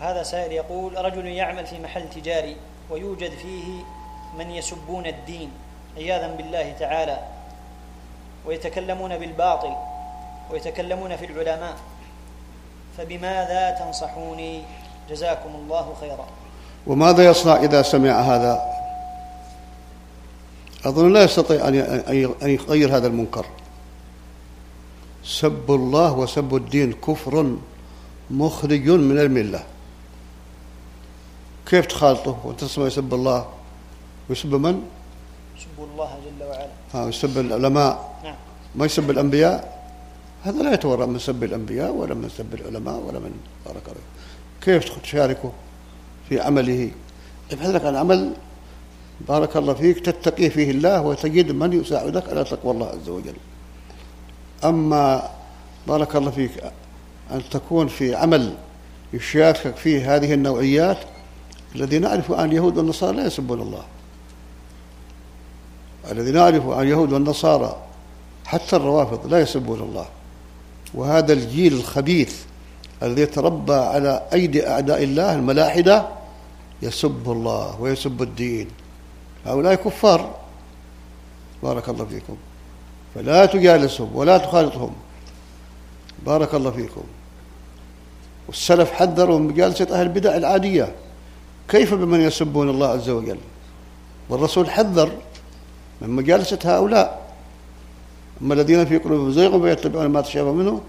هذا سائل يقول رجل يعمل في محل تجاري ويوجد فيه من يسبون الدين عياذا بالله تعالى ويتكلمون بالباطل ويتكلمون في العلماء فبماذا تنصحوني؟ جزاكم الله خيرا. وماذا يصنع إذا سمع هذا؟ أظن لا يستطيع أن يغير هذا المنكر. سب الله وسب الدين كفر مخرج من الملة. كيف تخالطه وتسمع يسب الله؟ ويسب من؟ يسب الله جل وعلا. ها يسب العلماء. نعم. ما يسب الأنبياء؟ هذا لا يتورع من سب الأنبياء ولا من سب العلماء ولا من بارك الله كيف تشاركه في عمله؟ ابحث لك عن عمل بارك الله فيك تتقي فيه الله وتجد من يساعدك على تقوى الله عز وجل. أما بارك الله فيك أن تكون في عمل يشاركك فيه هذه النوعيات الذي نعرف عن اليهود والنصارى لا يسبون الله. الذي نعرف عن اليهود والنصارى حتى الروافض لا يسبون الله. وهذا الجيل الخبيث الذي تربى على أيدي أعداء الله الملاحدة يسب الله ويسب الدين. هؤلاء كفار. بارك الله فيكم. فلا تجالسهم ولا تخالطهم. بارك الله فيكم. والسلف حذروا من مجالسة أهل البدع العادية. كيف بمن يسبون الله عز وجل؟ والرسول حذر من مجالسة هؤلاء. أما الذين في قلوبهم زيغ فيتبعون ما تشابه منه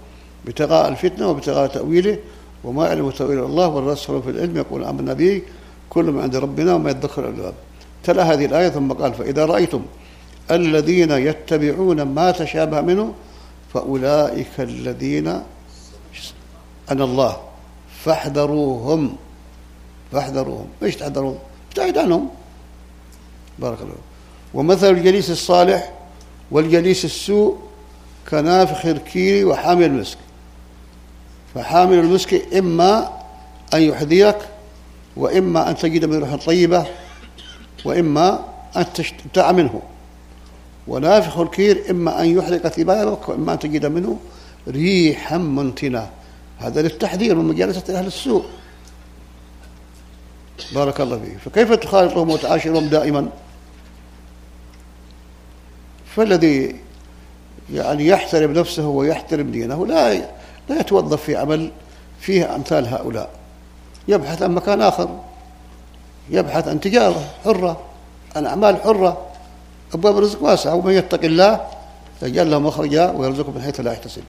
ابتغاء الفتنة وابتغاء تأويله وما يعلم تأويل الله والرسول في العلم يقول آمنا به كل من عند ربنا وما يدخر الألباب تلا هذه الآية ثم قال فإذا رأيتم الذين يتبعون ما تشابه منه فأولئك الذين أنا الله فاحذروهم. فاحذروهم. إيش تحذرون ابتعد عنهم. بارك الله ومثل الجليس الصالح والجليس السوء كنافخ الكير وحامل المسك. فحامل المسك إما أن يحذيك وإما أن تجد من روح طيبة وإما أن تشتع منه. ونافخ الكير إما أن يحرق ثيابك وإما أن تجد منه ريحا منتنة. هذا للتحذير من مجالسة أهل السوء. بارك الله فيه فكيف تخالطهم وتعاشرهم دائما؟ فالذي يعني يحترم نفسه ويحترم دينه لا لا يتوظف في عمل فيه أمثال هؤلاء. يبحث عن مكان آخر يبحث عن تجارة حرة عن أعمال حرة. أبواب الرزق واسعة ومن يتق الله يجعل له مخرجا ويرزقه من حيث لا يحتسب.